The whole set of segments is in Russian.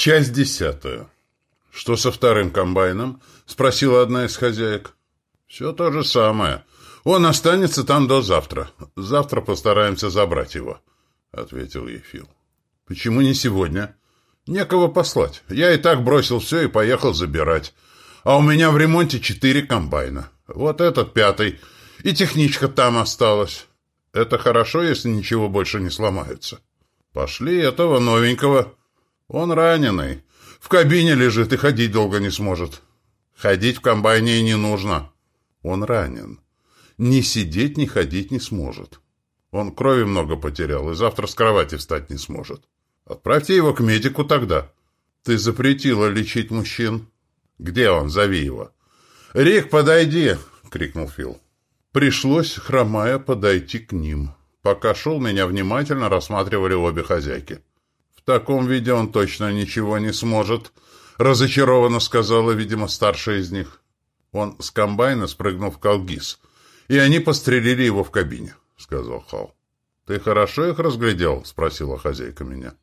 Часть десятая. «Что со вторым комбайном?» — спросила одна из хозяек. «Все то же самое. Он останется там до завтра. Завтра постараемся забрать его», — ответил ей Фил. «Почему не сегодня?» «Некого послать. Я и так бросил все и поехал забирать. А у меня в ремонте четыре комбайна. Вот этот пятый. И техничка там осталась. Это хорошо, если ничего больше не сломается. Пошли этого новенького. Он раненый. В кабине лежит и ходить долго не сможет. Ходить в комбайне не нужно. Он ранен. Ни сидеть, ни ходить не сможет. Он крови много потерял и завтра с кровати встать не сможет. Отправьте его к медику тогда. Ты запретила лечить мужчин. Где он? Зови его. «Рик, подойди!» — крикнул Фил. Пришлось, хромая, подойти к ним. Пока шел, меня внимательно рассматривали обе хозяйки. «В таком виде он точно ничего не сможет», — разочарованно сказала, видимо, старшая из них. Он с комбайна спрыгнул в колгиз, и они пострелили его в кабине, — сказал Хал. «Ты хорошо их разглядел?» — спросила хозяйка меня.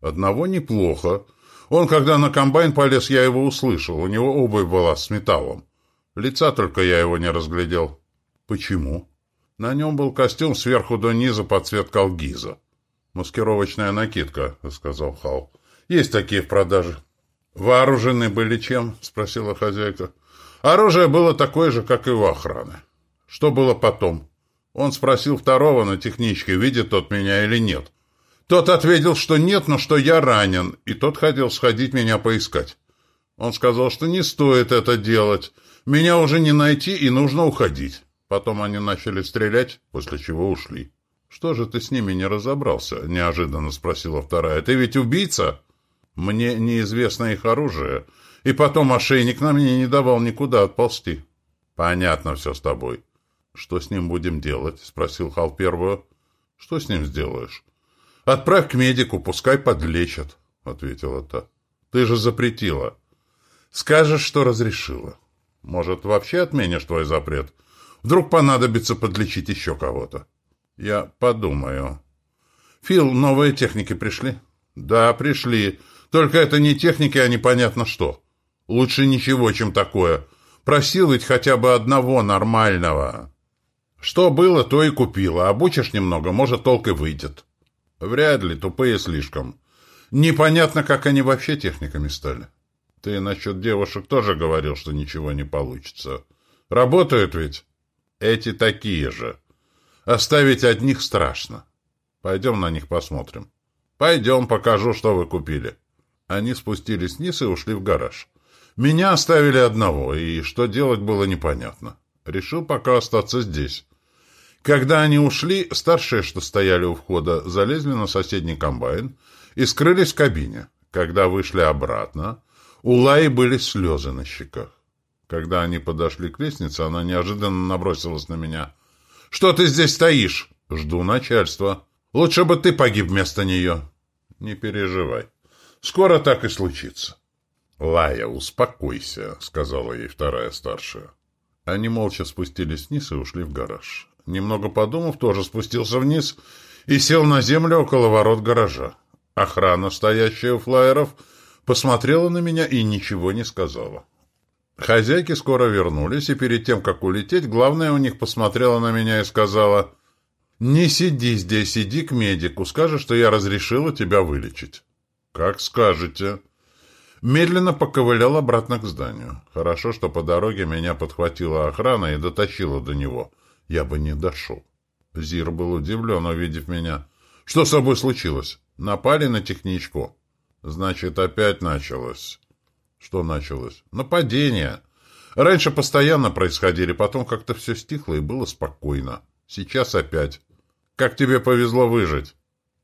«Одного неплохо. Он, когда на комбайн полез, я его услышал. У него обувь была с металлом. Лица только я его не разглядел». «Почему?» «На нем был костюм сверху до низа под цвет колгиза. «Маскировочная накидка», — сказал Хал. «Есть такие в продаже». «Вооружены были чем?» — спросила хозяйка. «Оружие было такое же, как и у охраны». «Что было потом?» Он спросил второго на техничке, видит тот меня или нет. Тот ответил, что нет, но что я ранен, и тот хотел сходить меня поискать. Он сказал, что не стоит это делать. Меня уже не найти, и нужно уходить. Потом они начали стрелять, после чего ушли. «Что же ты с ними не разобрался?» — неожиданно спросила вторая. «Ты ведь убийца?» «Мне неизвестно их оружие, и потом ошейник на мне не давал никуда отползти». «Понятно все с тобой». «Что с ним будем делать?» — спросил Хал первую. «Что с ним сделаешь?» «Отправь к медику, пускай подлечат», — ответила та. «Ты же запретила». «Скажешь, что разрешила. Может, вообще отменишь твой запрет? Вдруг понадобится подлечить еще кого-то». Я подумаю. Фил, новые техники пришли? Да, пришли. Только это не техники, а непонятно что. Лучше ничего, чем такое. Просил ведь хотя бы одного нормального. Что было, то и купила. Обучишь немного, может, толк и выйдет. Вряд ли, тупые слишком. Непонятно, как они вообще техниками стали. Ты насчет девушек тоже говорил, что ничего не получится. Работают ведь? Эти такие же. Оставить одних страшно. Пойдем на них посмотрим. Пойдем, покажу, что вы купили. Они спустились вниз и ушли в гараж. Меня оставили одного, и что делать было непонятно. Решил пока остаться здесь. Когда они ушли, старшие, что стояли у входа, залезли на соседний комбайн и скрылись в кабине. Когда вышли обратно, у Лаи были слезы на щеках. Когда они подошли к лестнице, она неожиданно набросилась на меня — что ты здесь стоишь? Жду начальства. Лучше бы ты погиб вместо нее. Не переживай. Скоро так и случится. Лая, успокойся, сказала ей вторая старшая. Они молча спустились вниз и ушли в гараж. Немного подумав, тоже спустился вниз и сел на землю около ворот гаража. Охрана, стоящая у флайеров, посмотрела на меня и ничего не сказала. Хозяйки скоро вернулись, и перед тем, как улететь, главная у них посмотрела на меня и сказала, «Не сиди здесь, иди к медику, скажи, что я разрешила тебя вылечить». «Как скажете». Медленно поковылял обратно к зданию. Хорошо, что по дороге меня подхватила охрана и дотащила до него. Я бы не дошел. Зир был удивлен, увидев меня. «Что с собой случилось? Напали на техничку?» «Значит, опять началось». Что началось? Нападение. Раньше постоянно происходили, потом как-то все стихло и было спокойно. Сейчас опять. Как тебе повезло выжить?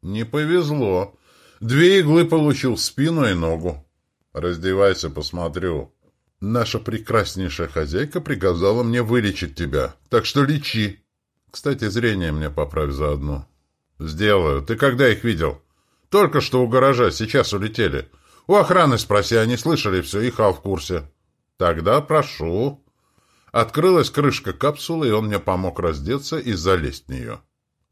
Не повезло. Две иглы получил в спину и ногу. Раздевайся, посмотрю. Наша прекраснейшая хозяйка приказала мне вылечить тебя, так что лечи. Кстати, зрение мне поправь заодно. Сделаю. Ты когда их видел? Только что у гаража, сейчас улетели. — у охраны спроси, они слышали все, и Хал в курсе. Тогда прошу. Открылась крышка капсулы, и он мне помог раздеться и залезть в нее.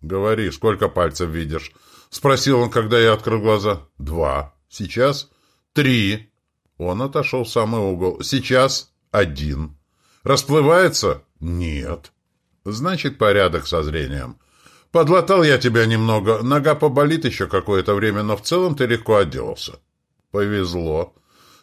Говори, сколько пальцев видишь? Спросил он, когда я открыл глаза. Два. Сейчас? Три. Он отошел в самый угол. Сейчас один. Расплывается? Нет. Значит, порядок со зрением. Подлатал я тебя немного. Нога поболит еще какое-то время, но в целом ты легко отделался. Повезло.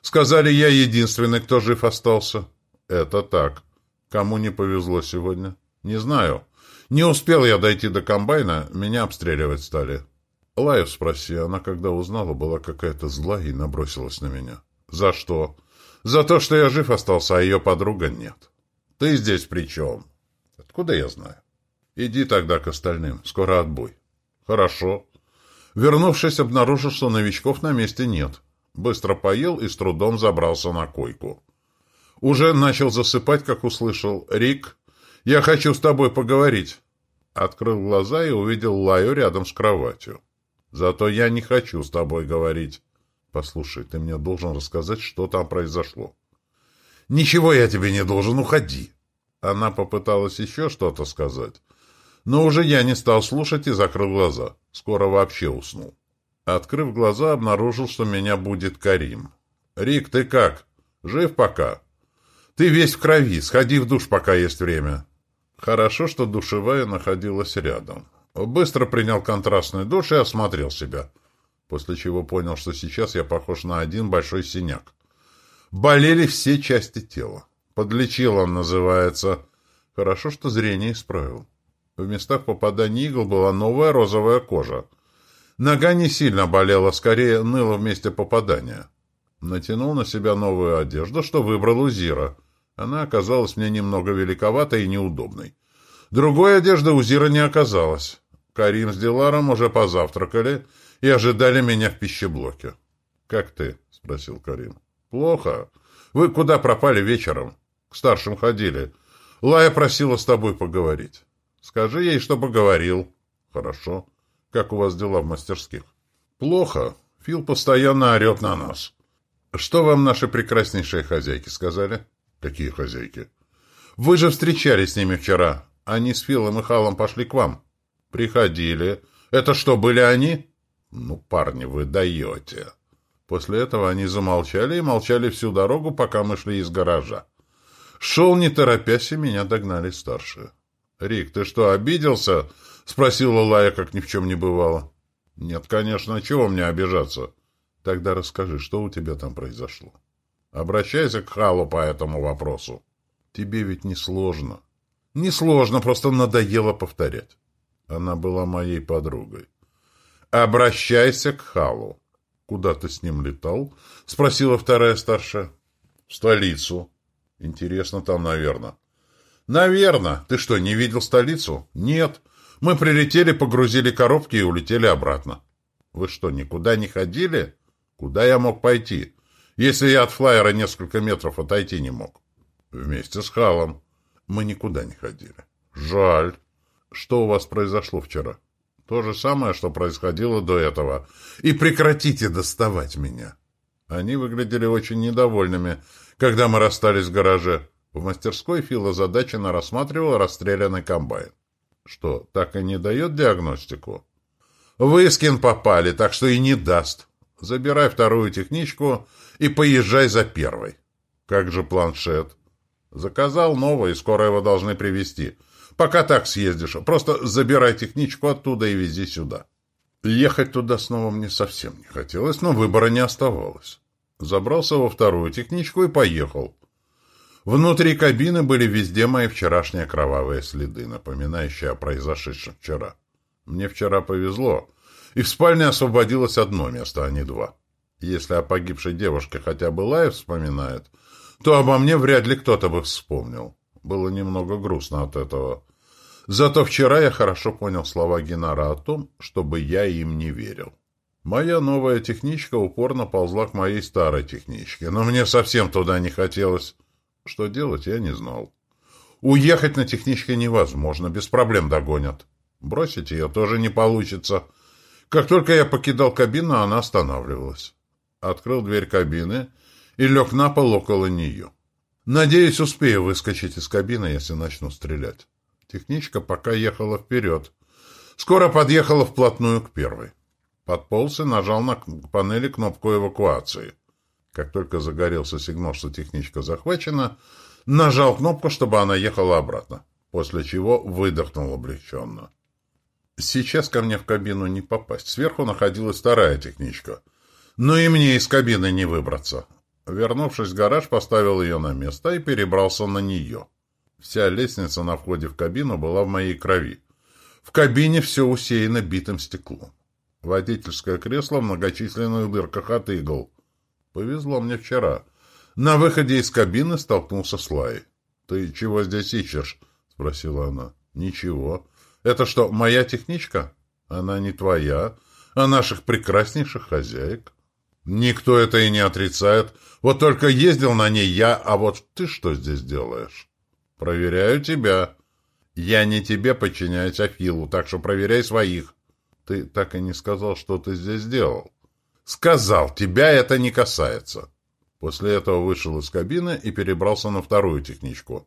Сказали, я единственный, кто жив остался. Это так. Кому не повезло сегодня? Не знаю. Не успел я дойти до комбайна, меня обстреливать стали. Лаев спроси, она когда узнала, была какая-то злая и набросилась на меня. За что? За то, что я жив остался, а ее подруга нет. Ты здесь при чем? Откуда я знаю? Иди тогда к остальным, скоро отбой. Хорошо. Вернувшись, обнаружил, что новичков на месте нет. Быстро поел и с трудом забрался на койку. Уже начал засыпать, как услышал «Рик, я хочу с тобой поговорить». Открыл глаза и увидел Лаю рядом с кроватью. «Зато я не хочу с тобой говорить». «Послушай, ты мне должен рассказать, что там произошло». «Ничего я тебе не должен, уходи». Она попыталась еще что-то сказать, но уже я не стал слушать и закрыл глаза. Скоро вообще уснул. Открыв глаза, обнаружил, что меня будет Карим. «Рик, ты как? Жив пока?» «Ты весь в крови. Сходи в душ, пока есть время». Хорошо, что душевая находилась рядом. Быстро принял контрастный душ и осмотрел себя, после чего понял, что сейчас я похож на один большой синяк. Болели все части тела. Подлечил он, называется. Хорошо, что зрение исправил. В местах попадания игл была новая розовая кожа. Нога не сильно болела, скорее ныла в месте попадания. Натянул на себя новую одежду, что выбрал у Зира — она оказалась мне немного великоватой и неудобной. Другой одежды у Зира не оказалось. Карим с Диларом уже позавтракали и ожидали меня в пищеблоке. «Как ты?» — спросил Карим. «Плохо. Вы куда пропали вечером? К старшим ходили. Лая просила с тобой поговорить. Скажи ей, что поговорил». «Хорошо. Как у вас дела в мастерских?» «Плохо. Фил постоянно орет на нас». «Что вам наши прекраснейшие хозяйки сказали?» Какие хозяйки? Вы же встречались с ними вчера. Они с Филом и Халом пошли к вам. Приходили. Это что, были они? Ну, парни, вы даете. После этого они замолчали и молчали всю дорогу, пока мы шли из гаража. Шел не торопясь, и меня догнали старшие. «Рик, ты что, обиделся?» — спросила Лая, как ни в чем не бывало. «Нет, конечно, чего мне обижаться?» «Тогда расскажи, что у тебя там произошло?» Обращайся к Халу по этому вопросу. Тебе ведь не сложно. Не сложно, просто надоело повторять. Она была моей подругой. Обращайся к Халу. Куда ты с ним летал? Спросила вторая старшая. В столицу. Интересно там, наверное. Наверное. Ты что, не видел столицу? Нет. Мы прилетели, погрузили коробки и улетели обратно. Вы что, никуда не ходили? Куда я мог пойти? если я от флайера несколько метров отойти не мог. Вместе с Халом. Мы никуда не ходили. Жаль. Что у вас произошло вчера? То же самое, что происходило до этого. И прекратите доставать меня. Они выглядели очень недовольными, когда мы расстались в гараже. В мастерской Фила задаченно рассматривал расстрелянный комбайн. Что, так и не дает диагностику? Вы, Скин, попали, так что и не даст. Забирай вторую техничку и поезжай за первой. Как же планшет? Заказал новый, скоро его должны привезти. Пока так съездишь. Просто забирай техничку оттуда и вези сюда. Ехать туда снова мне совсем не хотелось, но выбора не оставалось. Забрался во вторую техничку и поехал. Внутри кабины были везде мои вчерашние кровавые следы, напоминающие о произошедшем вчера. Мне вчера повезло, и в спальне освободилось одно место, а не два. Если о погибшей девушке хотя бы Лаев вспоминает, то обо мне вряд ли кто-то бы вспомнил. Было немного грустно от этого. Зато вчера я хорошо понял слова Генара о том, чтобы я им не верил. Моя новая техничка упорно ползла к моей старой техничке, но мне совсем туда не хотелось. Что делать, я не знал. Уехать на техничке невозможно, без проблем догонят. Бросить ее тоже не получится. Как только я покидал кабину, она останавливалась открыл дверь кабины и лег на пол около нее. Надеюсь, успею выскочить из кабины, если начну стрелять. Техничка пока ехала вперед. Скоро подъехала вплотную к первой. Подполз и нажал на панели кнопку эвакуации. Как только загорелся сигнал, что техничка захвачена, нажал кнопку, чтобы она ехала обратно, после чего выдохнул облегченно. Сейчас ко мне в кабину не попасть. Сверху находилась вторая техничка. Но и мне из кабины не выбраться. Вернувшись в гараж, поставил ее на место и перебрался на нее. Вся лестница на входе в кабину была в моей крови. В кабине все усеяно битым стеклом. Водительское кресло в многочисленных дырках от игл. Повезло мне вчера. На выходе из кабины столкнулся с Лай. «Ты чего здесь ищешь?» — спросила она. «Ничего. Это что, моя техничка? Она не твоя, а наших прекраснейших хозяек». «Никто это и не отрицает. Вот только ездил на ней я, а вот ты что здесь делаешь?» «Проверяю тебя». «Я не тебе подчиняюсь, а Филу, так что проверяй своих». «Ты так и не сказал, что ты здесь делал». «Сказал, тебя это не касается». После этого вышел из кабины и перебрался на вторую техничку.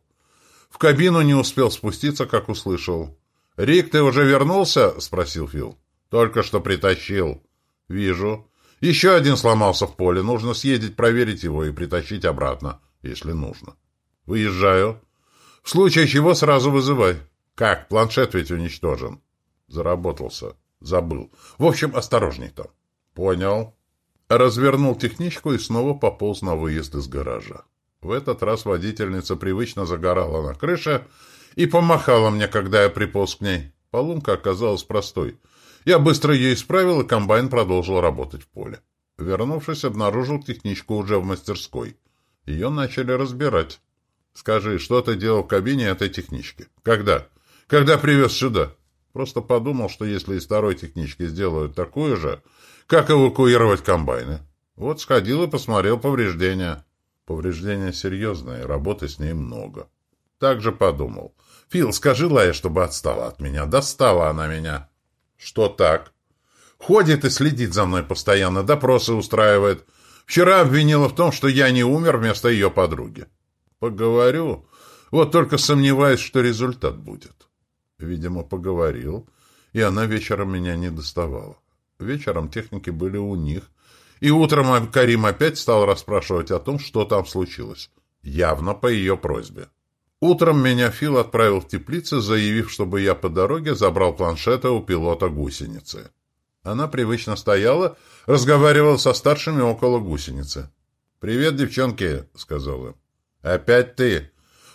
В кабину не успел спуститься, как услышал. «Рик, ты уже вернулся?» — спросил Фил. «Только что притащил». «Вижу. Еще один сломался в поле. Нужно съездить проверить его и притащить обратно, если нужно. Выезжаю. В случае чего сразу вызывай. Как? Планшет ведь уничтожен. Заработался. Забыл. В общем, осторожней там. Понял. Развернул техничку и снова пополз на выезд из гаража. В этот раз водительница привычно загорала на крыше и помахала мне, когда я приполз к ней. Поломка оказалась простой — я быстро ее исправил, и комбайн продолжил работать в поле. Вернувшись, обнаружил техничку уже в мастерской. Ее начали разбирать. «Скажи, что ты делал в кабине этой технички? Когда? Когда привез сюда?» Просто подумал, что если из второй технички сделают такую же, как эвакуировать комбайны? Вот сходил и посмотрел повреждения. Повреждения серьезные, работы с ней много. Так же подумал. «Фил, скажи Лае, чтобы отстала от меня. Достала она меня». Что так? Ходит и следит за мной постоянно, допросы устраивает. Вчера обвинила в том, что я не умер вместо ее подруги. Поговорю. Вот только сомневаюсь, что результат будет. Видимо, поговорил, и она вечером меня не доставала. Вечером техники были у них, и утром Карим опять стал расспрашивать о том, что там случилось. Явно по ее просьбе. Утром меня Фил отправил в теплицу, заявив, чтобы я по дороге забрал планшета у пилота гусеницы. Она привычно стояла, разговаривала со старшими около гусеницы. «Привет, девчонки», — сказал им. «Опять ты?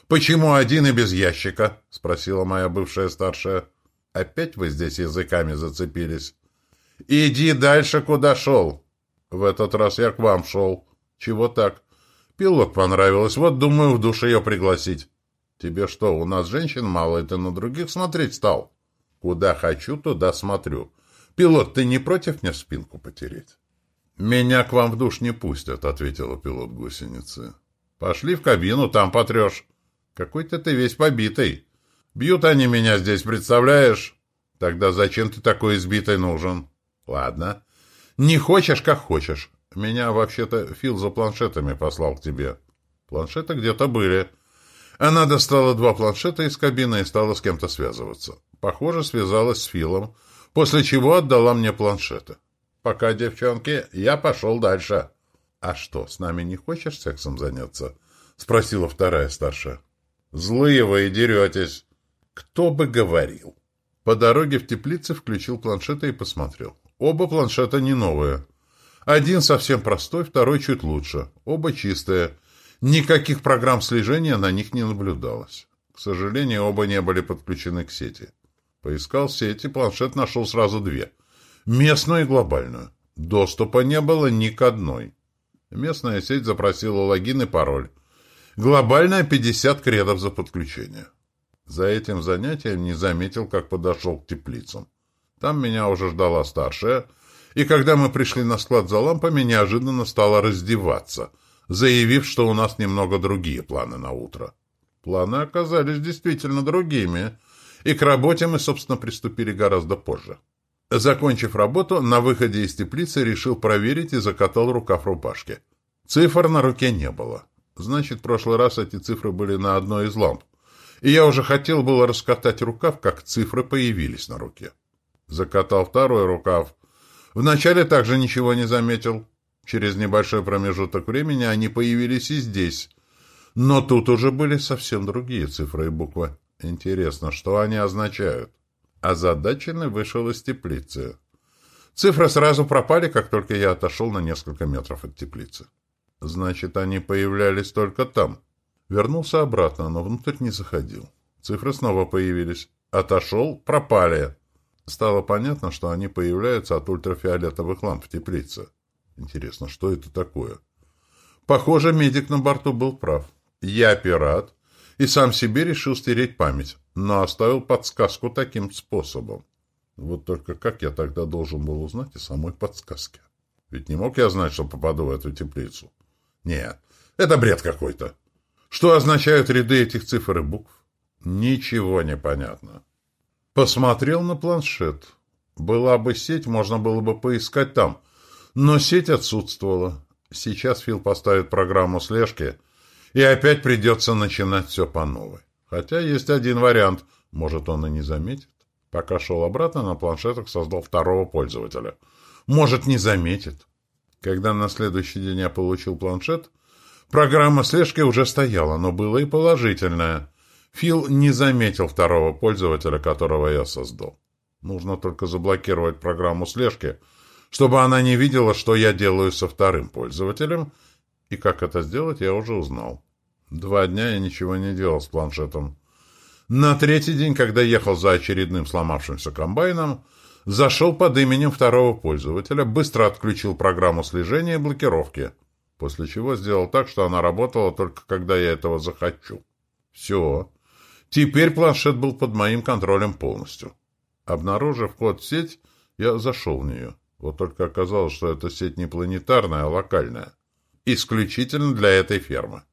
Почему один и без ящика?» — спросила моя бывшая старшая. «Опять вы здесь языками зацепились?» «Иди дальше, куда шел». «В этот раз я к вам шел». «Чего так?» «Пилот понравилось, вот думаю в душ ее пригласить». Тебе что, у нас женщин мало, и ты на других смотреть стал? Куда хочу, туда смотрю. Пилот, ты не против мне спинку потереть? Меня к вам в душ не пустят, ответила пилот гусеницы. Пошли в кабину, там потрешь. Какой-то ты весь побитый. Бьют они меня здесь, представляешь? Тогда зачем ты такой избитый нужен? Ладно. Не хочешь, как хочешь. Меня вообще-то Фил за планшетами послал к тебе. Планшеты где-то были. Она достала два планшета из кабины и стала с кем-то связываться. Похоже, связалась с Филом, после чего отдала мне планшеты. «Пока, девчонки, я пошел дальше». «А что, с нами не хочешь сексом заняться?» — спросила вторая старшая. «Злые вы и деретесь». «Кто бы говорил?» По дороге в теплице включил планшеты и посмотрел. Оба планшета не новые. Один совсем простой, второй чуть лучше. Оба чистые. Никаких программ слежения на них не наблюдалось. К сожалению, оба не были подключены к сети. Поискал сети, планшет нашел сразу две. Местную и глобальную. Доступа не было ни к одной. Местная сеть запросила логин и пароль. Глобальная — 50 кредов за подключение. За этим занятием не заметил, как подошел к теплицам. Там меня уже ждала старшая, и когда мы пришли на склад за лампами, неожиданно стала раздеваться — заявив, что у нас немного другие планы на утро. Планы оказались действительно другими, и к работе мы, собственно, приступили гораздо позже. Закончив работу, на выходе из теплицы решил проверить и закатал рукав рубашки. Цифр на руке не было. Значит, в прошлый раз эти цифры были на одной из ламп. И я уже хотел было раскатать рукав, как цифры появились на руке. Закатал второй рукав. Вначале также ничего не заметил. Через небольшой промежуток времени они появились и здесь. Но тут уже были совсем другие цифры и буквы. Интересно, что они означают? Озадаченный вышел из теплицы. Цифры сразу пропали, как только я отошел на несколько метров от теплицы. Значит, они появлялись только там. Вернулся обратно, но внутрь не заходил. Цифры снова появились. Отошел, пропали. Стало понятно, что они появляются от ультрафиолетовых ламп в теплице. Интересно, что это такое? Похоже, медик на борту был прав. Я пират, и сам себе решил стереть память, но оставил подсказку таким способом. Вот только как я тогда должен был узнать о самой подсказке? Ведь не мог я знать, что попаду в эту теплицу. Нет, это бред какой-то. Что означают ряды этих цифр и букв? Ничего не понятно. Посмотрел на планшет. Была бы сеть, можно было бы поискать там. Но сеть отсутствовала. Сейчас Фил поставит программу слежки, и опять придется начинать все по новой. Хотя есть один вариант. Может, он и не заметит. Пока шел обратно, на планшетах создал второго пользователя. Может, не заметит. Когда на следующий день я получил планшет, программа слежки уже стояла, но было и положительное. Фил не заметил второго пользователя, которого я создал. Нужно только заблокировать программу слежки, чтобы она не видела, что я делаю со вторым пользователем, и как это сделать, я уже узнал. Два дня я ничего не делал с планшетом. На третий день, когда ехал за очередным сломавшимся комбайном, зашел под именем второго пользователя, быстро отключил программу слежения и блокировки, после чего сделал так, что она работала только когда я этого захочу. Все. Теперь планшет был под моим контролем полностью. Обнаружив код в сеть, я зашел в нее. Вот только оказалось, что эта сеть не планетарная, а локальная. Исключительно для этой фермы.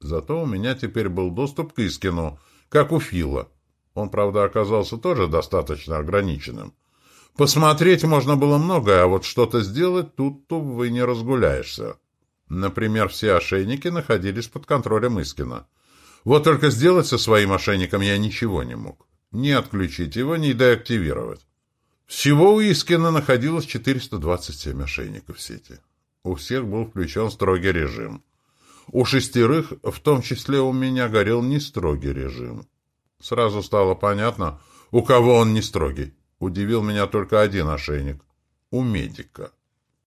Зато у меня теперь был доступ к Искину, как у Фила. Он, правда, оказался тоже достаточно ограниченным. Посмотреть можно было многое, а вот что-то сделать тут, увы, не разгуляешься. Например, все ошейники находились под контролем Искина. Вот только сделать со своим ошейником я ничего не мог. Ни отключить его, ни деактивировать. Всего у Искина находилось 427 ошейников в сети. У всех был включен строгий режим. У шестерых, в том числе у меня, горел не строгий режим. Сразу стало понятно, у кого он не строгий. Удивил меня только один ошейник. У медика.